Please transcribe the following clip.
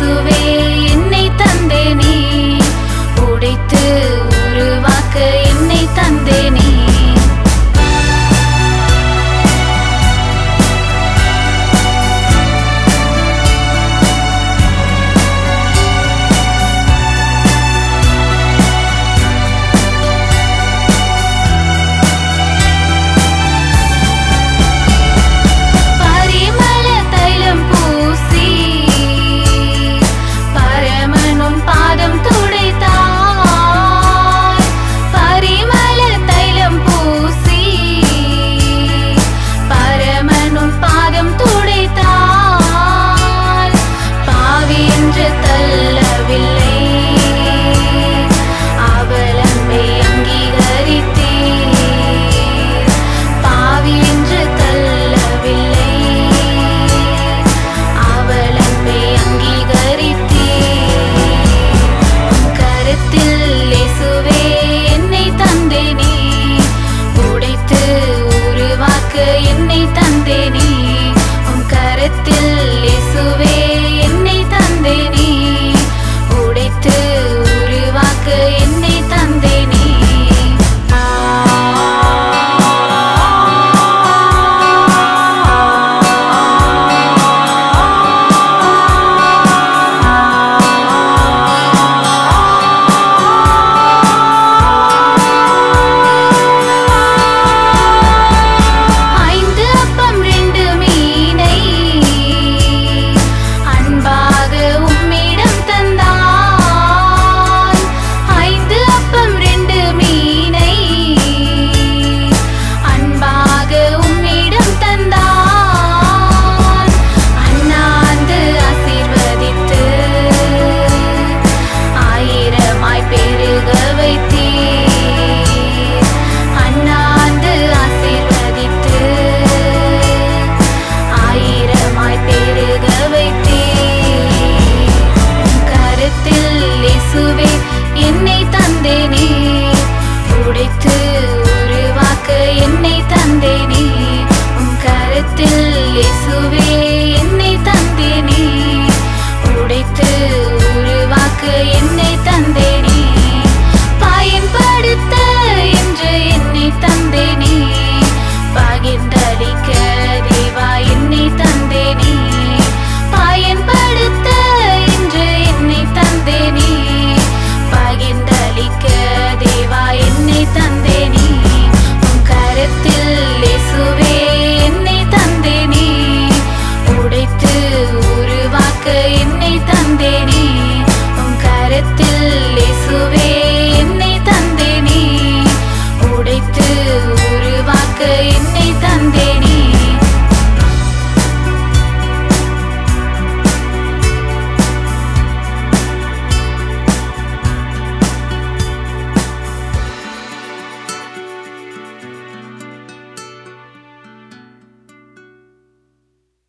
subir. 그